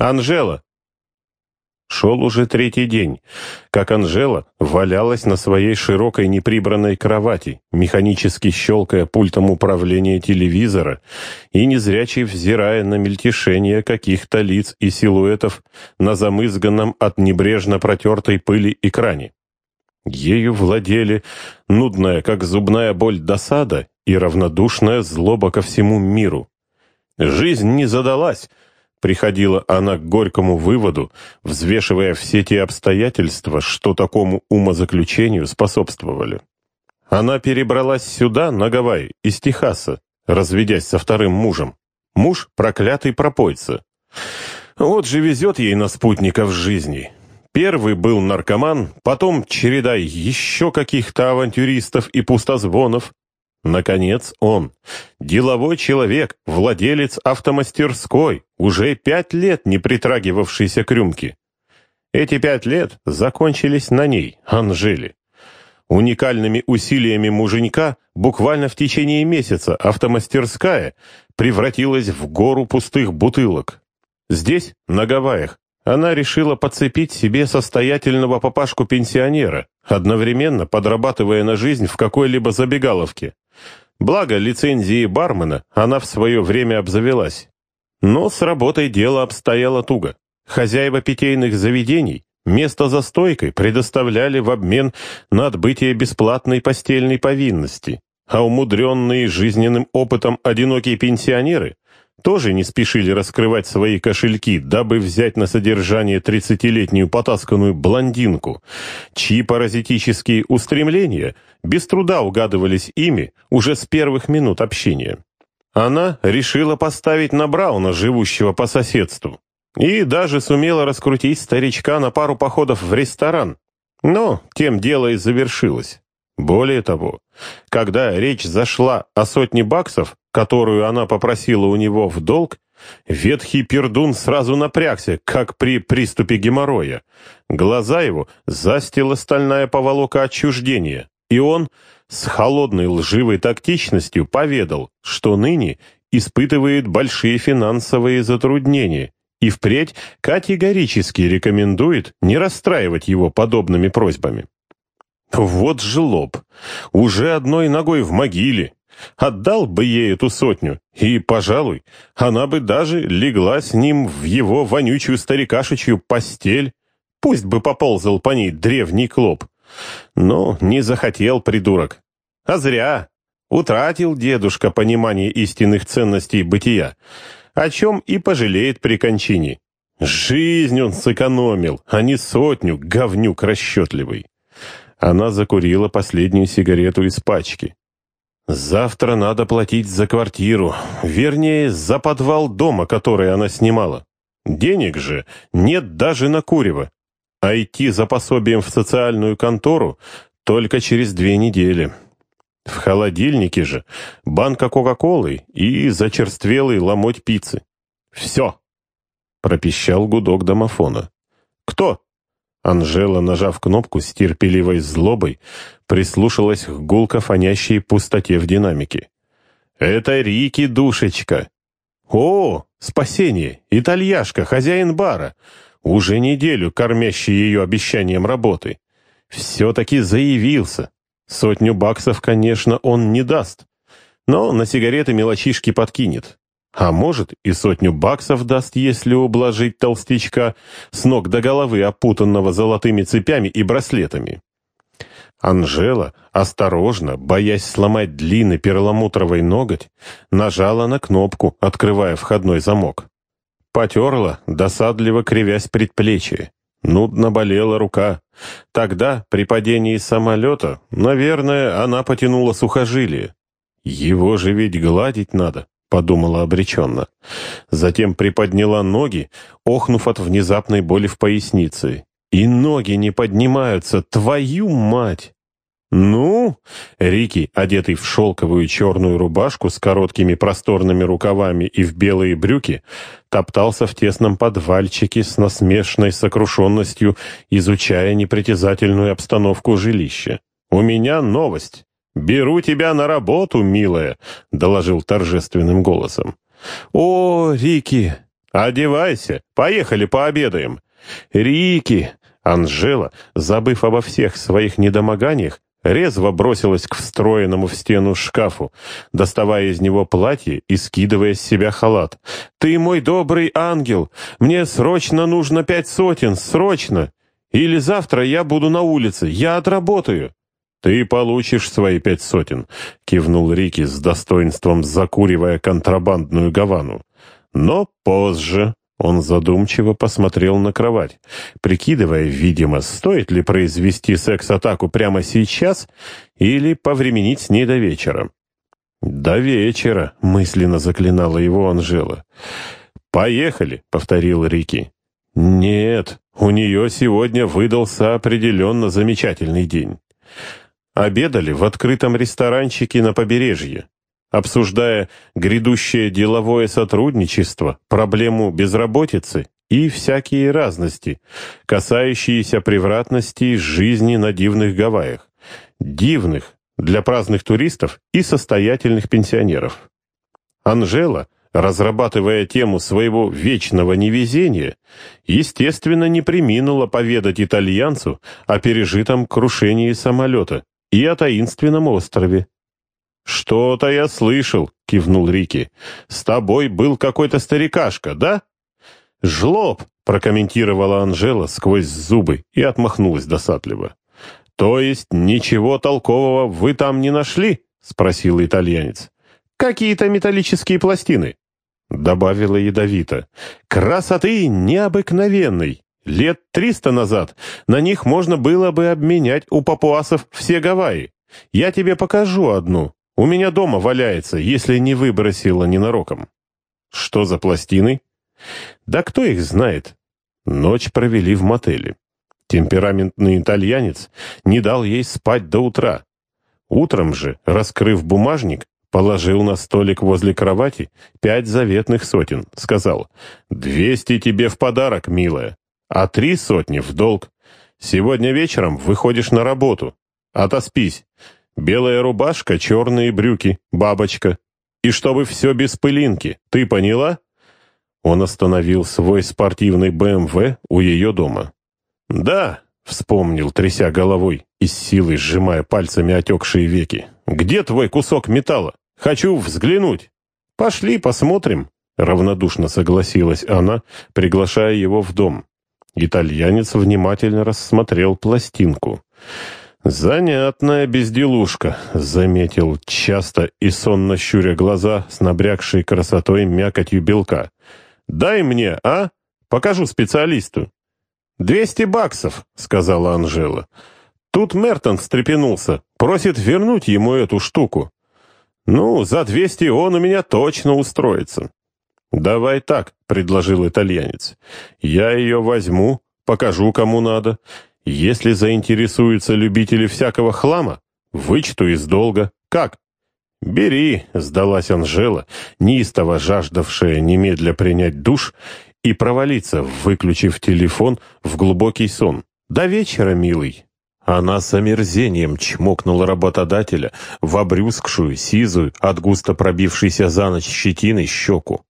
Анжела!» Шел уже третий день, как Анжела валялась на своей широкой неприбранной кровати, механически щелкая пультом управления телевизора и незрячий взирая на мельтешение каких-то лиц и силуэтов на замызганном от небрежно протертой пыли экране. Ею владели нудная, как зубная боль, досада и равнодушная злоба ко всему миру. Жизнь не задалась, Приходила она к горькому выводу, взвешивая все те обстоятельства, что такому умозаключению способствовали. Она перебралась сюда, на Гавайи, из Техаса, разведясь со вторым мужем. Муж — проклятый пропойца. Вот же везет ей на спутников жизни. Первый был наркоман, потом череда еще каких-то авантюристов и пустозвонов, Наконец он, деловой человек, владелец автомастерской, уже пять лет не притрагивавшийся к рюмке. Эти пять лет закончились на ней, Анжеле. Уникальными усилиями муженька буквально в течение месяца автомастерская превратилась в гору пустых бутылок. Здесь, на Гавайях, она решила подцепить себе состоятельного папашку-пенсионера, одновременно подрабатывая на жизнь в какой-либо забегаловке. Благо, лицензии бармена она в свое время обзавелась. Но с работой дело обстояло туго. Хозяева питейных заведений место за стойкой предоставляли в обмен на отбытие бесплатной постельной повинности, а умудренные жизненным опытом одинокие пенсионеры тоже не спешили раскрывать свои кошельки, дабы взять на содержание тридцатилетнюю потасканную блондинку, чьи паразитические устремления без труда угадывались ими уже с первых минут общения. Она решила поставить на Брауна, живущего по соседству, и даже сумела раскрутить старичка на пару походов в ресторан. Но тем дело и завершилось. Более того, когда речь зашла о сотне баксов, которую она попросила у него в долг, ветхий пердун сразу напрягся, как при приступе геморроя. Глаза его застила стальная поволока отчуждения, и он с холодной лживой тактичностью поведал, что ныне испытывает большие финансовые затруднения и впредь категорически рекомендует не расстраивать его подобными просьбами. Вот же лоб, уже одной ногой в могиле, Отдал бы ей эту сотню, и, пожалуй, она бы даже легла с ним в его вонючую старикашечью постель. Пусть бы поползал по ней древний клоп. Но не захотел придурок. А зря. Утратил дедушка понимание истинных ценностей бытия, о чем и пожалеет при кончине. Жизнь он сэкономил, а не сотню, говнюк расчетливый. Она закурила последнюю сигарету из пачки. Завтра надо платить за квартиру, вернее, за подвал дома, который она снимала. Денег же нет даже на курево. А идти за пособием в социальную контору только через две недели. В холодильнике же банка Кока-Колы и зачерствелый ломоть пиццы. «Все!» — пропищал гудок домофона. «Кто?» Анжела, нажав кнопку с терпеливой злобой, прислушалась к гулко фонящей пустоте в динамике. «Это Рики, душечка!» «О, спасение! Итальяшка, хозяин бара! Уже неделю кормящий ее обещанием работы. Все-таки заявился. Сотню баксов, конечно, он не даст, но на сигареты мелочишки подкинет. А может, и сотню баксов даст, если ублажить толстячка, с ног до головы опутанного золотыми цепями и браслетами. Анжела, осторожно, боясь сломать длинный перламутровый ноготь, нажала на кнопку, открывая входной замок. Потерла, досадливо кривясь предплечье. Нудно болела рука. Тогда, при падении самолета, наверное, она потянула сухожилие. Его же ведь гладить надо подумала обреченно. Затем приподняла ноги, охнув от внезапной боли в пояснице. И ноги не поднимаются, твою мать! «Ну?» Рики, одетый в шелковую черную рубашку с короткими просторными рукавами и в белые брюки, топтался в тесном подвальчике с насмешной сокрушенностью, изучая непритязательную обстановку жилища. «У меня новость. «Беру тебя на работу, милая», — доложил торжественным голосом. «О, Рики, «Одевайся, поехали пообедаем». «Рики!» Анжела, забыв обо всех своих недомоганиях, резво бросилась к встроенному в стену шкафу, доставая из него платье и скидывая с себя халат. «Ты мой добрый ангел! Мне срочно нужно пять сотен, срочно! Или завтра я буду на улице, я отработаю!» «Ты получишь свои пять сотен», — кивнул Рики с достоинством, закуривая контрабандную гавану. «Но позже». Он задумчиво посмотрел на кровать, прикидывая, видимо, стоит ли произвести секс-атаку прямо сейчас или повременить с ней до вечера. «До вечера», — мысленно заклинала его Анжела. «Поехали», — повторил Рики. «Нет, у нее сегодня выдался определенно замечательный день». Обедали в открытом ресторанчике на побережье обсуждая грядущее деловое сотрудничество, проблему безработицы и всякие разности, касающиеся превратности жизни на дивных Гавайях. Дивных для праздных туристов и состоятельных пенсионеров. Анжела, разрабатывая тему своего вечного невезения, естественно, не приминула поведать итальянцу о пережитом крушении самолета и о таинственном острове, «Что-то я слышал», — кивнул Рики. «С тобой был какой-то старикашка, да?» «Жлоб», — прокомментировала Анжела сквозь зубы и отмахнулась досадливо. «То есть ничего толкового вы там не нашли?» — спросил итальянец. «Какие-то металлические пластины», — добавила ядовито. «Красоты необыкновенной. Лет триста назад на них можно было бы обменять у папуасов все Гавайи. Я тебе покажу одну. У меня дома валяется, если не выбросила ненароком. Что за пластины? Да кто их знает? Ночь провели в мотеле. Темпераментный итальянец не дал ей спать до утра. Утром же, раскрыв бумажник, положил на столик возле кровати пять заветных сотен. Сказал, «Двести тебе в подарок, милая, а три сотни в долг. Сегодня вечером выходишь на работу. Отоспись. Белая рубашка, черные брюки, бабочка. И чтобы все без пылинки, ты поняла?» Он остановил свой спортивный БМВ у ее дома. «Да», — вспомнил, тряся головой и с силой сжимая пальцами отекшие веки. «Где твой кусок металла? Хочу взглянуть». «Пошли, посмотрим», — равнодушно согласилась она, приглашая его в дом. Итальянец внимательно рассмотрел пластинку. «Занятная безделушка», — заметил часто и сонно щуря глаза с набрякшей красотой мякотью белка. «Дай мне, а? Покажу специалисту». «Двести баксов», — сказала Анжела. Тут Мертон встрепенулся, просит вернуть ему эту штуку. «Ну, за двести он у меня точно устроится». «Давай так», — предложил итальянец. «Я ее возьму, покажу, кому надо, если заинтересуются любители всякого хлама, вычту из долга. Как? «Бери», — сдалась Анжела, неистово жаждавшая немедля принять душ и провалиться, выключив телефон в глубокий сон. «До вечера, милый». Она с омерзением чмокнула работодателя в обрюзгшую, сизую, от густо пробившейся за ночь щетиной щеку.